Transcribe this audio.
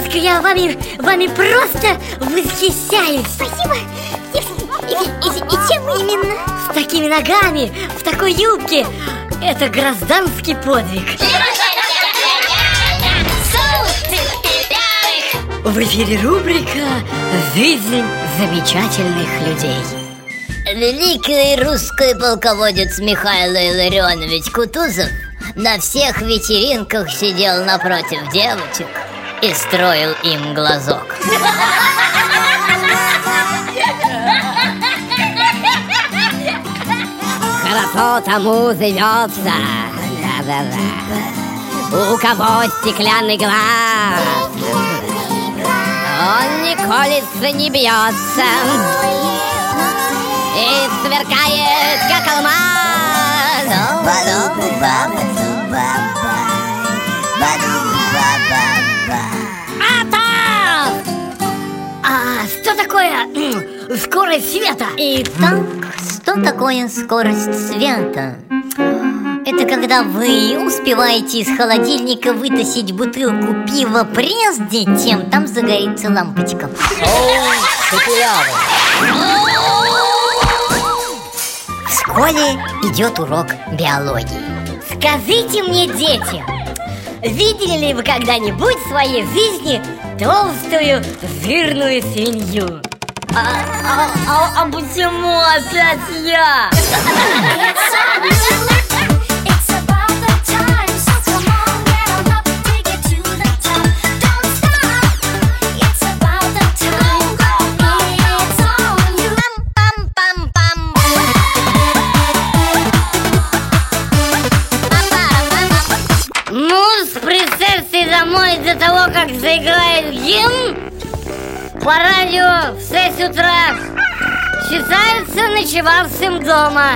вами, вами просто восхищаюсь. Спасибо. И, и, и, и чем именно? С такими ногами, в такой юбке. Это гражданский подвиг. В эфире рубрика «Жизнь замечательных людей» Великий русский полководец Михаил Илларионович Кутузов на всех вечеринках сидел напротив девочек и строил им глазок. Хорошо тому живется Да-да-да. У кого стеклянный глаз? Он не колется, не бьется. И сверкает, как алмаз. А такое скорость света? Итак, что такое скорость света? Это когда вы успеваете из холодильника вытащить бутылку пива прежде, чем там загорится лампочка. В школе идет урок биологии. Скажите мне, дети, видели ли вы когда-нибудь в своей жизни толстую жирную свинью? А, а, а, а почему опять я? Ну, с принцессой домой до того, как заиграет гимн По радио в 6 утра Считается ночевавшим дома.